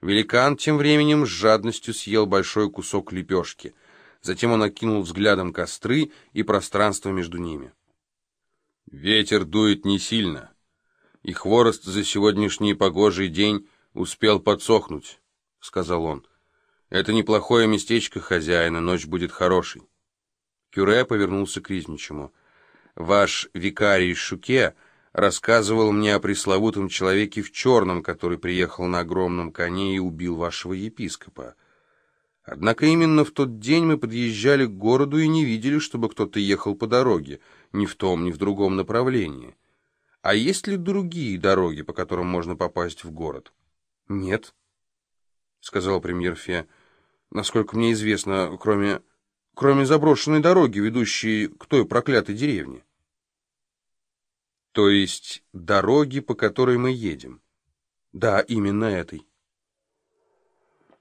Великан тем временем с жадностью съел большой кусок лепешки. Затем он окинул взглядом костры и пространство между ними. Ветер дует не сильно, и хворост за сегодняшний погожий день успел подсохнуть, — сказал он. Это неплохое местечко хозяина, ночь будет хорошей. Кюре повернулся к Ризничему. Ваш викарий Шуке рассказывал мне о пресловутом человеке в черном, который приехал на огромном коне и убил вашего епископа. Однако именно в тот день мы подъезжали к городу и не видели, чтобы кто-то ехал по дороге, ни в том, ни в другом направлении. А есть ли другие дороги, по которым можно попасть в город? — Нет, — сказал премьер Фе. — Насколько мне известно, кроме, кроме заброшенной дороги, ведущей к той проклятой деревне. — То есть дороги, по которой мы едем? — Да, именно этой.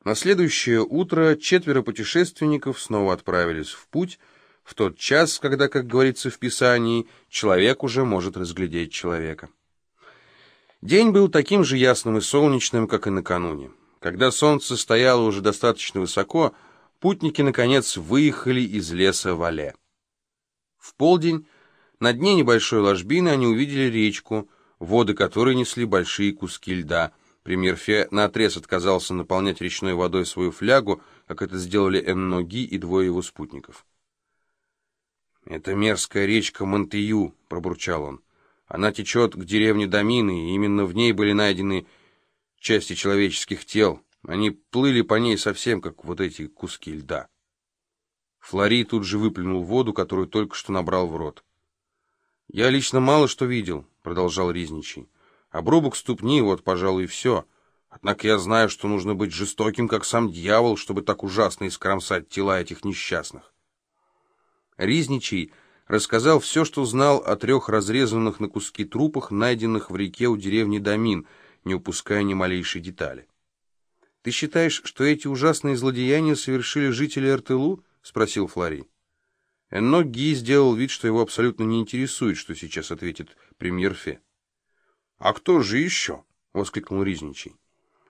На следующее утро четверо путешественников снова отправились в путь, в тот час, когда, как говорится в Писании, человек уже может разглядеть человека. День был таким же ясным и солнечным, как и накануне. Когда солнце стояло уже достаточно высоко, путники, наконец, выехали из леса Вале. В полдень на дне небольшой ложбины они увидели речку, воды которой несли большие куски льда — Премьер Фе наотрез отказался наполнять речной водой свою флягу, как это сделали Энноги и двое его спутников. «Это мерзкая речка Монтею», — пробурчал он. «Она течет к деревне Домины, и именно в ней были найдены части человеческих тел. Они плыли по ней совсем, как вот эти куски льда». Флори тут же выплюнул воду, которую только что набрал в рот. «Я лично мало что видел», — продолжал Ризничий. Обрубок ступни, вот, пожалуй, и все. Однако я знаю, что нужно быть жестоким, как сам дьявол, чтобы так ужасно искромсать тела этих несчастных. Ризничий рассказал все, что знал о трех разрезанных на куски трупах, найденных в реке у деревни Домин, не упуская ни малейшей детали. «Ты считаешь, что эти ужасные злодеяния совершили жители Эртылу?» — спросил Флори. Энно Ги сделал вид, что его абсолютно не интересует, что сейчас ответит премьер Фе. «А кто же еще?» — воскликнул Ризничий.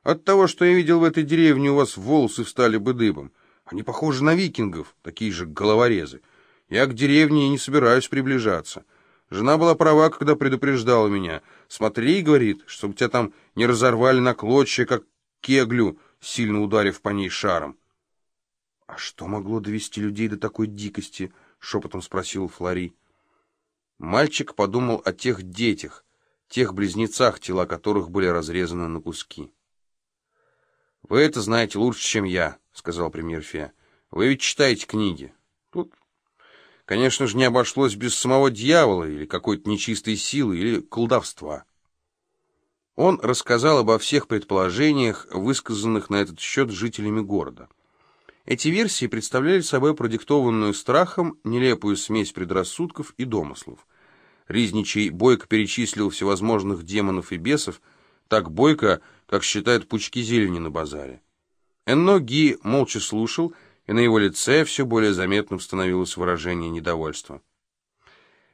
«От того, что я видел в этой деревне, у вас волосы встали бы дыбом. Они похожи на викингов, такие же головорезы. Я к деревне и не собираюсь приближаться. Жена была права, когда предупреждала меня. Смотри, — говорит, — чтобы тебя там не разорвали на клочья, как кеглю, сильно ударив по ней шаром». «А что могло довести людей до такой дикости?» — шепотом спросил Флори. Мальчик подумал о тех детях, тех близнецах, тела которых были разрезаны на куски. «Вы это знаете лучше, чем я», — сказал премьер Фе. «Вы ведь читаете книги. Тут, конечно же, не обошлось без самого дьявола или какой-то нечистой силы или колдовства». Он рассказал обо всех предположениях, высказанных на этот счет жителями города. Эти версии представляли собой продиктованную страхом нелепую смесь предрассудков и домыслов — Ризничий бойко перечислил всевозможных демонов и бесов, так бойко, как считают пучки зелени на базаре. Энно Ги молча слушал, и на его лице все более заметным становилось выражение недовольства.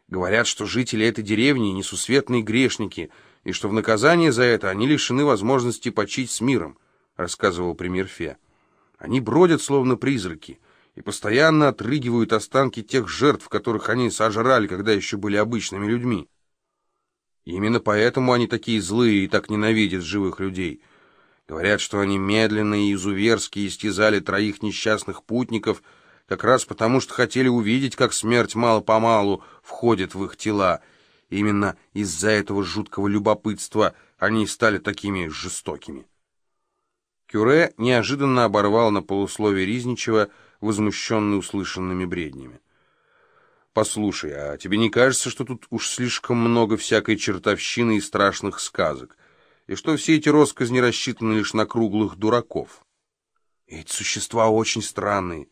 Говорят, что жители этой деревни несусветные грешники, и что в наказание за это они лишены возможности почить с миром, рассказывал премьер Фе. Они бродят, словно призраки, и постоянно отрыгивают останки тех жертв, которых они сожрали, когда еще были обычными людьми. И именно поэтому они такие злые и так ненавидят живых людей. Говорят, что они медленно и изуверски истязали троих несчастных путников, как раз потому, что хотели увидеть, как смерть мало-помалу входит в их тела. именно из-за этого жуткого любопытства они стали такими жестокими. Кюре неожиданно оборвал на полусловие Ризничева, возмущенный услышанными бреднями. «Послушай, а тебе не кажется, что тут уж слишком много всякой чертовщины и страшных сказок, и что все эти россказни рассчитаны лишь на круглых дураков? Эти существа очень странные.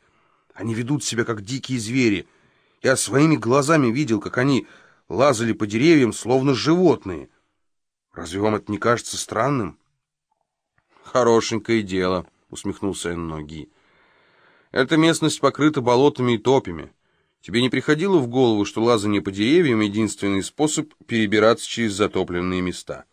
Они ведут себя, как дикие звери. Я своими глазами видел, как они лазали по деревьям, словно животные. Разве вам это не кажется странным?» «Хорошенькое дело», — усмехнулся Энноги. Эта местность покрыта болотами и топями. Тебе не приходило в голову, что лазание по деревьям — единственный способ перебираться через затопленные места?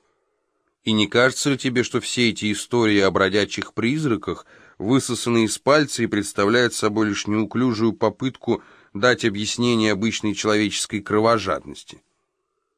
И не кажется ли тебе, что все эти истории о бродячих призраках высосаны из пальца и представляют собой лишь неуклюжую попытку дать объяснение обычной человеческой кровожадности?